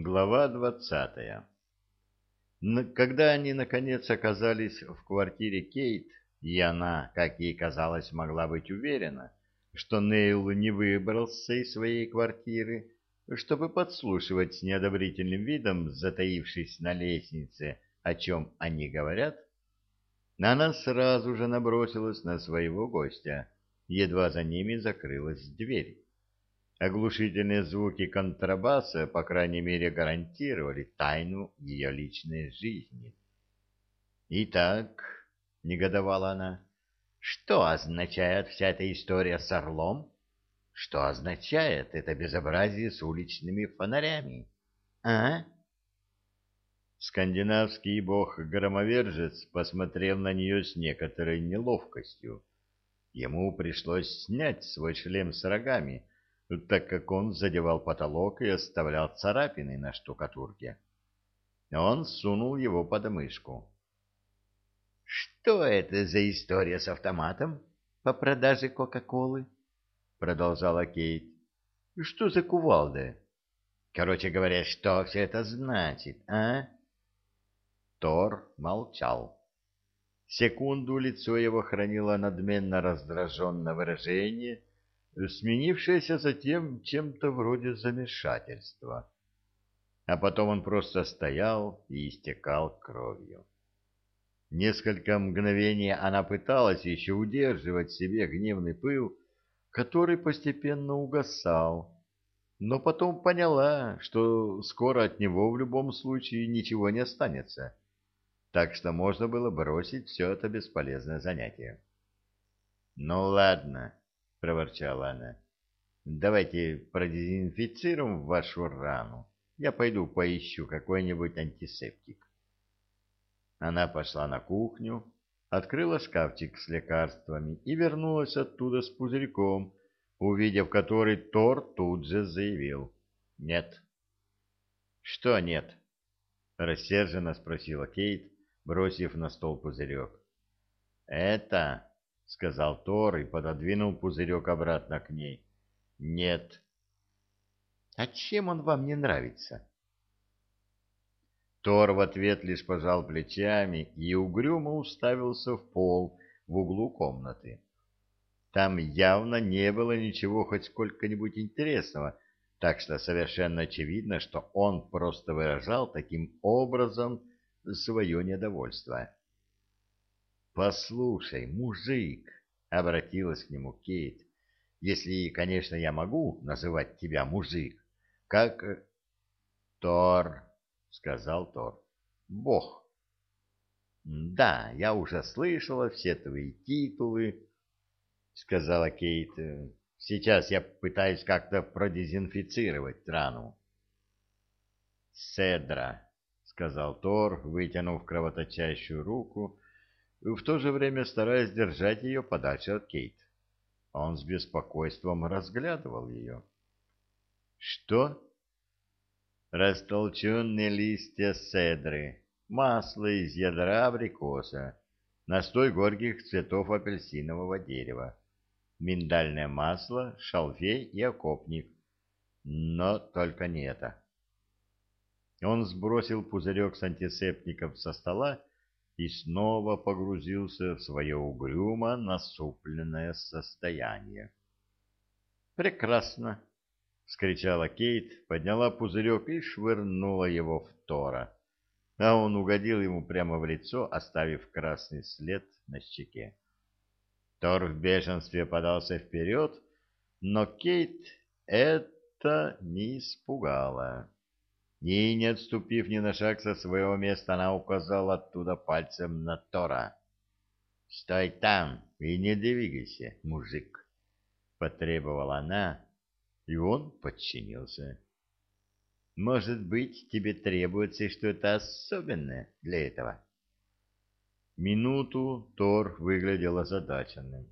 Глава двадцатая Когда они, наконец, оказались в квартире Кейт, и она, как ей казалось, могла быть уверена, что Нейл не выбрался из своей квартиры, чтобы подслушивать с неодобрительным видом, затаившись на лестнице, о чем они говорят, она сразу же набросилась на своего гостя, едва за ними закрылась дверь. Оглушительные звуки контрабаса, по крайней мере, гарантировали тайну ее личной жизни. «Итак», — негодовала она, — «что означает вся эта история с орлом? Что означает это безобразие с уличными фонарями? А?» Скандинавский бог-громовержец посмотрел на нее с некоторой неловкостью. Ему пришлось снять свой шлем с рогами, так как он задевал потолок и оставлял царапины на штукатурке. Он сунул его под мышку. «Что это за история с автоматом по продаже Кока-Колы?» — продолжала Кейт. «Что за кувалда? Короче говоря, что все это значит, а?» Тор молчал. Секунду лицо его хранило надменно раздраженное выражение — сменившееся затем чем-то вроде замешательства. А потом он просто стоял и истекал кровью. Несколько мгновений она пыталась еще удерживать себе гневный пыл, который постепенно угасал, но потом поняла, что скоро от него в любом случае ничего не останется, так что можно было бросить все это бесполезное занятие. «Ну ладно», — проворчала она. «Давайте продезинфицируем вашу рану. Я пойду поищу какой-нибудь антисептик». Она пошла на кухню, открыла шкафчик с лекарствами и вернулась оттуда с пузырьком, увидев который Тор тут же заявил. «Нет». «Что нет?» — рассерженно спросила Кейт, бросив на стол пузырек. «Это...» — сказал Тор и пододвинул пузырек обратно к ней. — Нет. — А чем он вам не нравится? Тор в ответ лишь пожал плечами и угрюмо уставился в пол в углу комнаты. Там явно не было ничего хоть сколько-нибудь интересного, так что совершенно очевидно, что он просто выражал таким образом свое недовольство. «Послушай, мужик», — обратилась к нему Кейт, — «если, конечно, я могу называть тебя мужик, как...» э, «Тор», — сказал Тор, — «бог». «Да, я уже слышала все твои титулы», — сказала Кейт. «Сейчас я пытаюсь как-то продезинфицировать рану». «Седра», — сказал Тор, вытянув кровоточащую руку, — в то же время стараясь держать ее подальше от Кейт. Он с беспокойством разглядывал ее. «Что?» «Растолченные листья седры, масло из ядра абрикоса, настой горьких цветов апельсинового дерева, миндальное масло, шалфей и окопник. Но только не это». Он сбросил пузырек с антисептиком со стола и снова погрузился в свое угрюмо насупленное состояние. «Прекрасно!» — вскричала Кейт, подняла пузырек и швырнула его в Тора, а он угодил ему прямо в лицо, оставив красный след на щеке. Тор в бешенстве подался вперед, но Кейт это не испугало. И, не отступив ни на шаг со своего места, она указала оттуда пальцем на Тора. — Стой там и не двигайся, мужик! — потребовала она, и он подчинился. — Может быть, тебе требуется что-то особенное для этого? Минуту Тор выглядел озадаченным.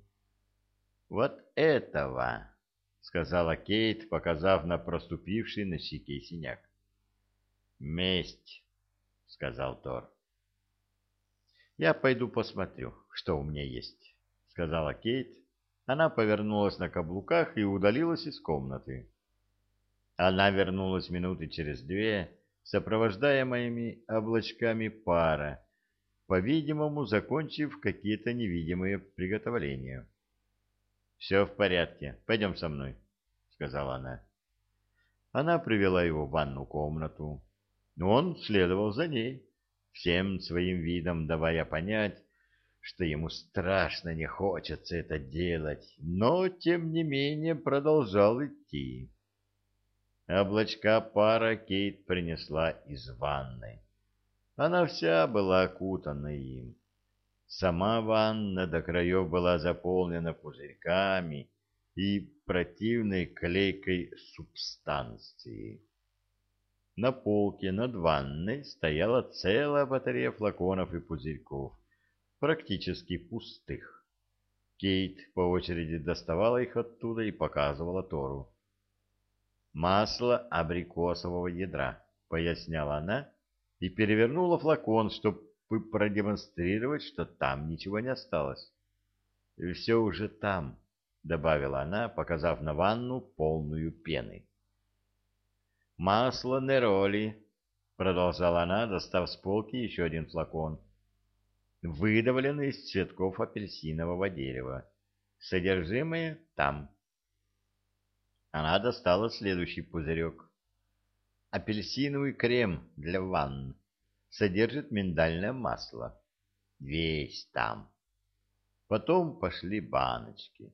— Вот этого! — сказала Кейт, показав на проступивший на щеке синяк. «Месть», — сказал Тор. «Я пойду посмотрю, что у меня есть», — сказала Кейт. Она повернулась на каблуках и удалилась из комнаты. Она вернулась минуты через две, сопровождаемыми облачками пара, по-видимому, закончив какие-то невидимые приготовления. — Все в порядке, пойдем со мной, — сказала она. Она привела его в ванну комнату. Он следовал за ней, всем своим видом давая понять, что ему страшно не хочется это делать, но, тем не менее, продолжал идти. Облачка пара Кейт принесла из ванны. Она вся была окутана им. Сама ванна до краев была заполнена пузырьками и противной клейкой субстанцией. На полке над ванной стояла целая батарея флаконов и пузырьков, практически пустых. Кейт по очереди доставала их оттуда и показывала Тору масло абрикосового ядра, поясняла она и перевернула флакон, чтобы продемонстрировать, что там ничего не осталось. Все уже там, добавила она, показав на ванну полную пены. Масло Нероли, продолжала она, достав с полки еще один флакон, выдавленный из цветков апельсинового дерева. Содержимое там. Она достала следующий пузырек. Апельсиновый крем для ванн. Содержит миндальное масло. Весь там. Потом пошли баночки.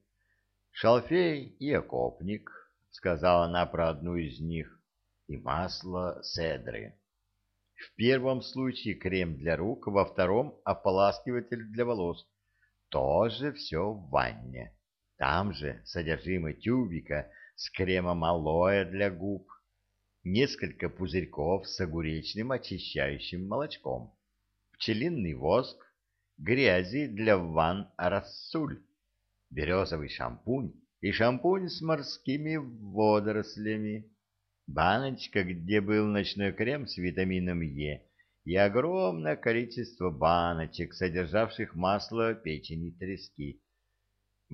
Шалфей и окопник, сказала она про одну из них, и масло седры. В первом случае крем для рук, во втором ополаскиватель для волос. Тоже все в ванне. Там же содержимое тюбика с кремом алоэ для губ, несколько пузырьков с огуречным очищающим молочком, пчелиный воск, грязи для ванн рассуль, березовый шампунь и шампунь с морскими водорослями, баночка, где был ночной крем с витамином Е, и огромное количество баночек, содержавших масло печени трески,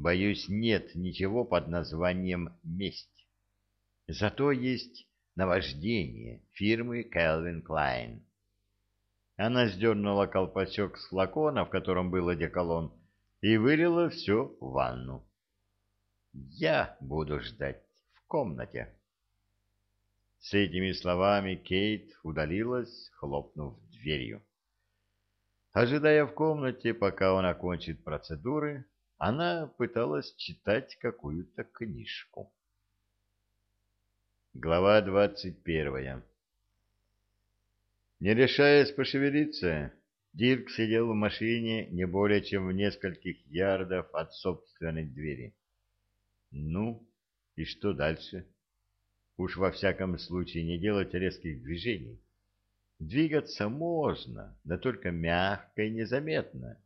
Боюсь, нет ничего под названием «месть». Зато есть наваждение фирмы Calvin Klein. Она сдернула колпачок с флакона, в котором был одеколон, и вылила все в ванну. «Я буду ждать в комнате». С этими словами Кейт удалилась, хлопнув дверью. Ожидая в комнате, пока он окончит процедуры, она пыталась читать какую-то книжку. Глава двадцать первая Не решаясь пошевелиться, Дирк сидел в машине не более чем в нескольких ярдов от собственной двери. Ну, и что дальше? Уж во всяком случае не делать резких движений. Двигаться можно, да только мягко и незаметно,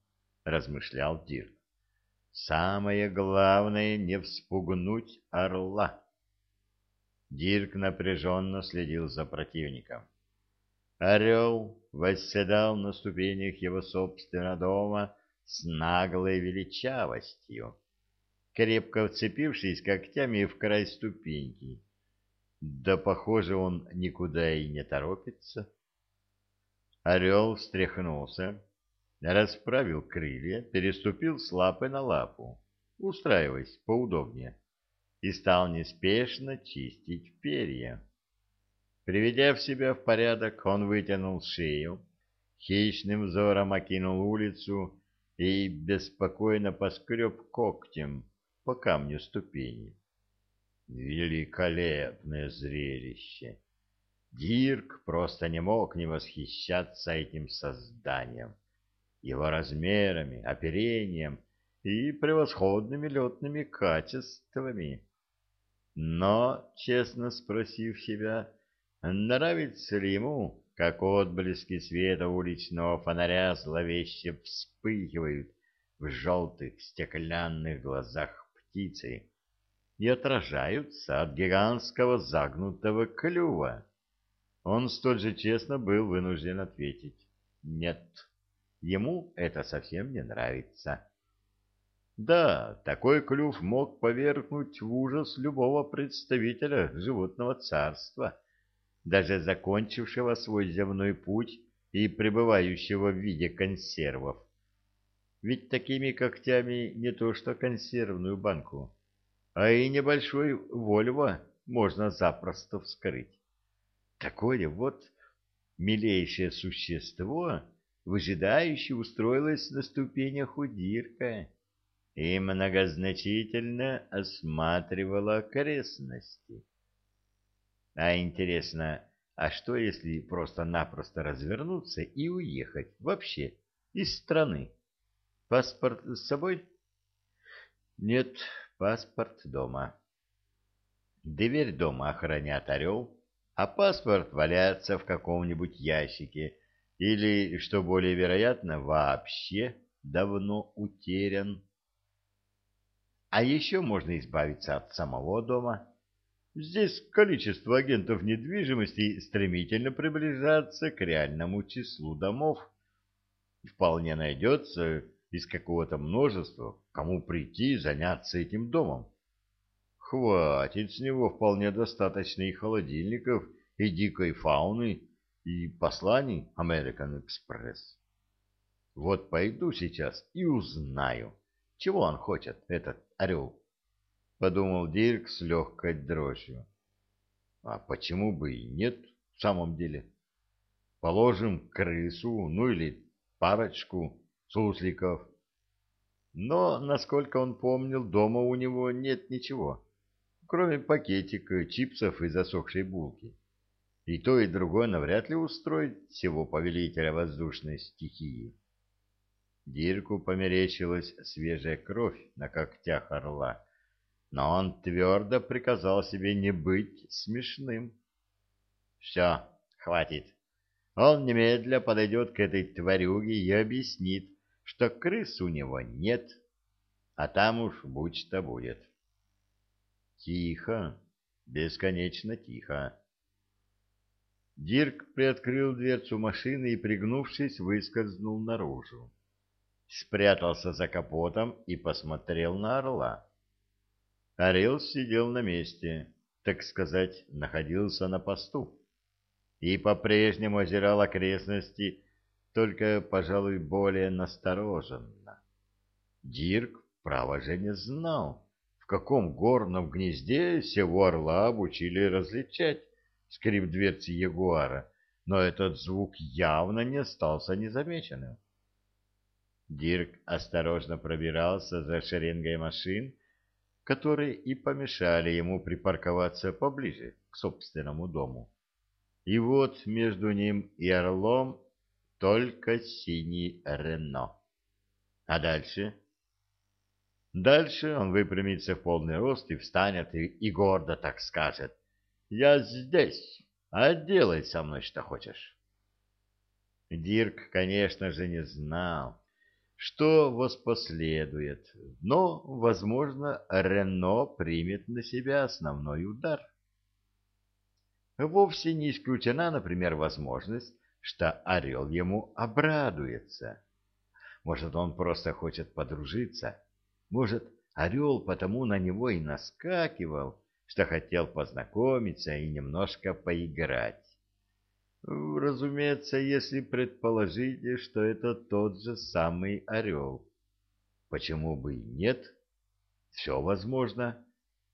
размышлял Дирк. Самое главное — не вспугнуть орла. Дирк напряженно следил за противником. Орел восседал на ступенях его собственного дома с наглой величавостью, крепко вцепившись когтями в край ступеньки. Да, похоже, он никуда и не торопится. Орел встряхнулся расправил крылья, переступил с лапы на лапу, устраиваясь поудобнее, и стал неспешно чистить перья. Приведя в себя в порядок, он вытянул шею, хищным взором окинул улицу и беспокойно поскреб когтем по камню ступени. Великолепное зрелище! Дирк просто не мог не восхищаться этим созданием его размерами, оперением и превосходными летными качествами. Но, честно спросив себя, нравится ли ему, как отблески света уличного фонаря зловеще вспыхивают в желтых стеклянных глазах птицы и отражаются от гигантского загнутого клюва, он столь же честно был вынужден ответить «нет». Ему это совсем не нравится. Да, такой клюв мог повергнуть в ужас любого представителя животного царства, даже закончившего свой земной путь и пребывающего в виде консервов. Ведь такими когтями не то что консервную банку, а и небольшой вольво можно запросто вскрыть. Такое вот милейшее существо выжидающе устроилось на ступенях у Дирка и многозначительно осматривала окрестности. А интересно, а что если просто-напросто развернуться и уехать вообще из страны? Паспорт с собой? Нет, паспорт дома. Дверь дома охранят орел, а паспорт валяется в каком-нибудь ящике или, что более вероятно, вообще давно утерян. А еще можно избавиться от самого дома. Здесь количество агентов недвижимости стремительно приближается к реальному числу домов. Вполне найдется из какого-то множества, кому прийти и заняться этим домом. Хватит с него вполне достаточно и холодильников, и дикой фауны, и посланий American Express. Вот пойду сейчас и узнаю, чего он хочет, этот орел. Подумал Дирк с легкой дрожью. А почему бы и нет в самом деле? Положим крысу, ну или парочку сусликов. Но, насколько он помнил, дома у него нет ничего, кроме пакетика, чипсов и засохшей булки. И то, и другое навряд ли устроит всего повелителя воздушной стихии. Дирку померещилась свежая кровь на когтях орла, но он твердо приказал себе не быть смешным. Все, хватит. Он немедля подойдет к этой тварюге и объяснит, что крыс у него нет, а там уж будь что будет. Тихо, бесконечно тихо. Дирк приоткрыл дверцу машины и, пригнувшись, выскользнул наружу. Спрятался за капотом и посмотрел на орла. Орел сидел на месте, так сказать, находился на посту и по-прежнему озирал окрестности только, пожалуй, более настороженно. Дирк, право же, не знал, в каком горном гнезде сего орла обучили различать скрип дверцы ягуара, но этот звук явно не остался незамеченным. Дирк осторожно пробирался за шеренгой машин, которые и помешали ему припарковаться поближе к собственному дому. И вот между ним и орлом только синий Рено. А дальше? Дальше он выпрямится в полный рост и встанет и, и гордо так скажет. «Я здесь, а делай со мной что хочешь». Дирк, конечно же, не знал, что воспоследует, но, возможно, Рено примет на себя основной удар. Вовсе не исключена, например, возможность, что орел ему обрадуется. Может, он просто хочет подружиться. Может, орел потому на него и наскакивал, что хотел познакомиться и немножко поиграть. Разумеется, если предположить, что это тот же самый орел. Почему бы и нет? Все возможно.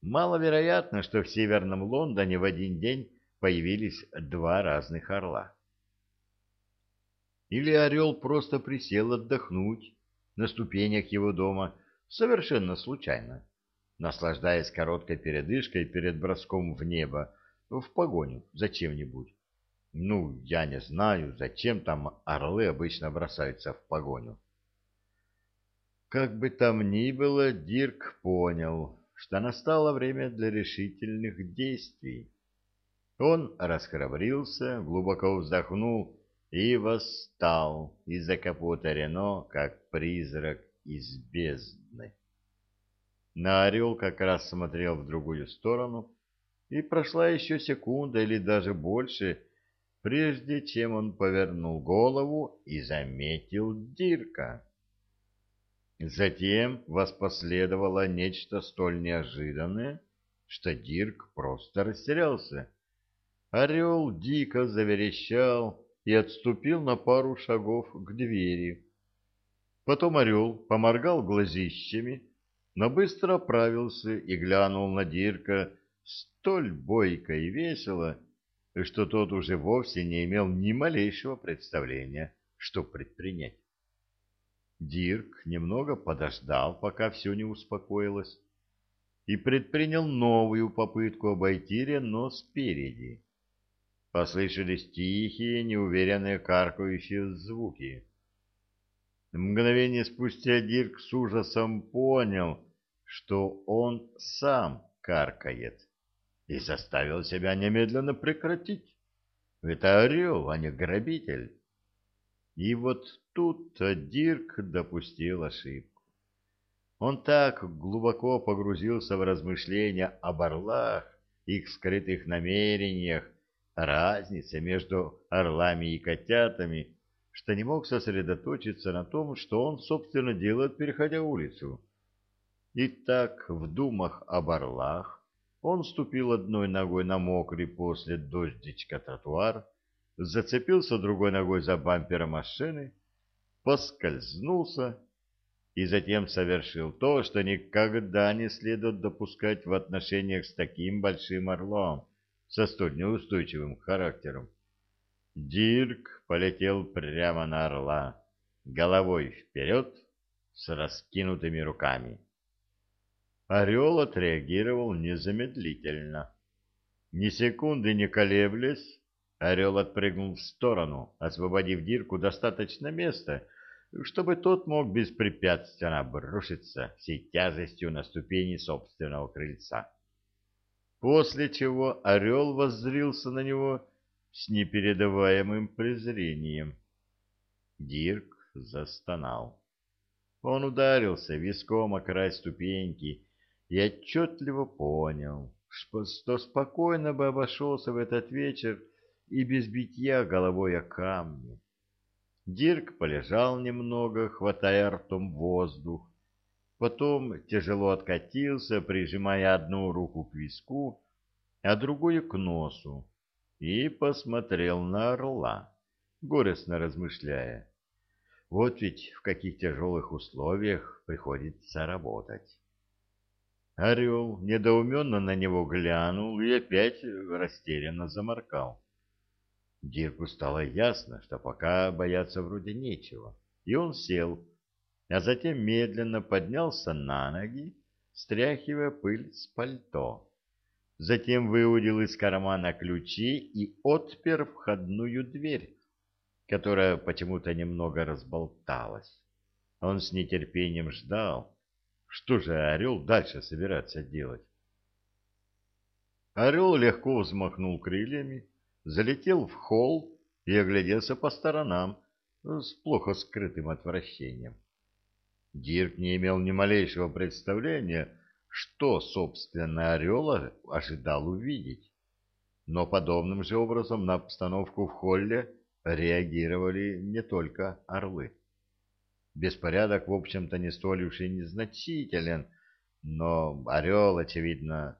Маловероятно, что в Северном Лондоне в один день появились два разных орла. Или орел просто присел отдохнуть на ступенях его дома совершенно случайно, наслаждаясь короткой передышкой перед броском в небо, в погоню за чем-нибудь. Ну, я не знаю, зачем там орлы обычно бросаются в погоню. Как бы там ни было, Дирк понял, что настало время для решительных действий. Он расхрабрился, глубоко вздохнул и восстал из-за капота Рено, как призрак из бездны. На орел как раз смотрел в другую сторону, и прошла еще секунда или даже больше, прежде чем он повернул голову и заметил Дирка. Затем воспоследовало нечто столь неожиданное, что Дирк просто растерялся. Орел дико заверещал и отступил на пару шагов к двери. Потом орел поморгал глазищами, но быстро оправился и глянул на Дирка столь бойко и весело, что тот уже вовсе не имел ни малейшего представления, что предпринять. Дирк немного подождал, пока все не успокоилось, и предпринял новую попытку обойти Рено спереди. Послышались тихие, неуверенные каркающие звуки. Мгновение спустя Дирк с ужасом понял, что он сам каркает, и заставил себя немедленно прекратить. Это орел, а не грабитель. И вот тут-то Дирк допустил ошибку. Он так глубоко погрузился в размышления об орлах, их скрытых намерениях, разнице между орлами и котятами, что не мог сосредоточиться на том, что он, собственно, делает, переходя улицу. И так, в думах об орлах, он ступил одной ногой на мокрый после дождичка тротуар, зацепился другой ногой за бампер машины, поскользнулся и затем совершил то, что никогда не следует допускать в отношениях с таким большим орлом со столь неустойчивым характером. Дирк полетел прямо на орла, головой вперед, с раскинутыми руками. Орел отреагировал незамедлительно. Ни секунды не колеблясь, Орел отпрыгнул в сторону, освободив Дирку достаточно места, чтобы тот мог беспрепятственно обрушиться всей тяжестью на ступени собственного крыльца. После чего орел воззрился на него с непередаваемым презрением. Дирк застонал. Он ударился виском о край ступеньки и отчетливо понял, что спокойно бы обошелся в этот вечер и без битья головой о камни. Дирк полежал немного, хватая ртом воздух, потом тяжело откатился, прижимая одну руку к виску, а другую к носу, и посмотрел на орла, горестно размышляя. Вот ведь в каких тяжелых условиях приходится работать. Орел недоуменно на него глянул и опять растерянно заморкал. Дирку стало ясно, что пока бояться вроде нечего, и он сел, а затем медленно поднялся на ноги, стряхивая пыль с пальто. Затем выудил из кармана ключи и отпер входную дверь, которая почему-то немного разболталась. Он с нетерпением ждал, что же орел дальше собирается делать. Орел легко взмахнул крыльями, залетел в холл и огляделся по сторонам с плохо скрытым отвращением. Дирк не имел ни малейшего представления, что, собственно, орел ожидал увидеть. Но подобным же образом на обстановку в холле реагировали не только орлы. Беспорядок, в общем-то, не столь уж и незначителен, но орел, очевидно,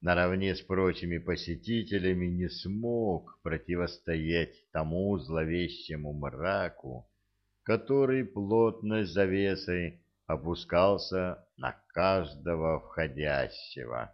наравне с прочими посетителями не смог противостоять тому зловещему мраку, который плотной завесой опускался на каждого входящего.